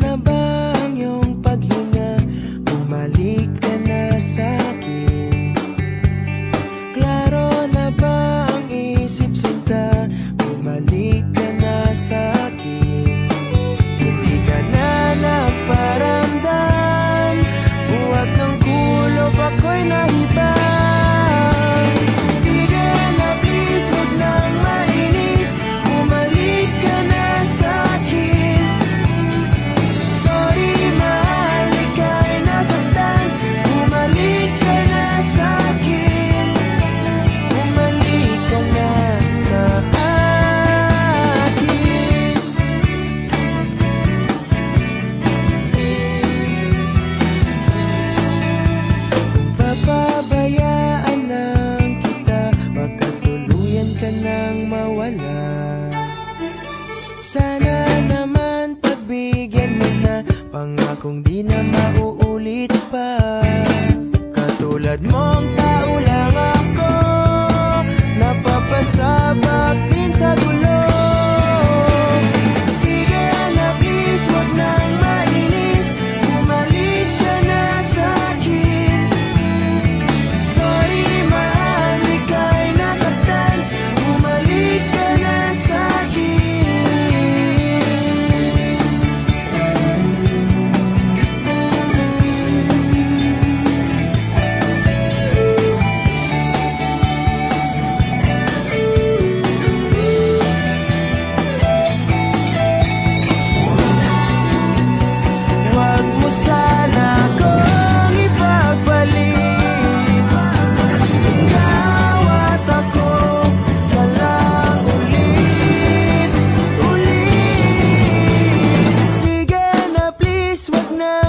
sana nang mawala. Sana naman pagbigyan mo na Pangakong di na mauulit pa. Katulad mong tao lang sweat now.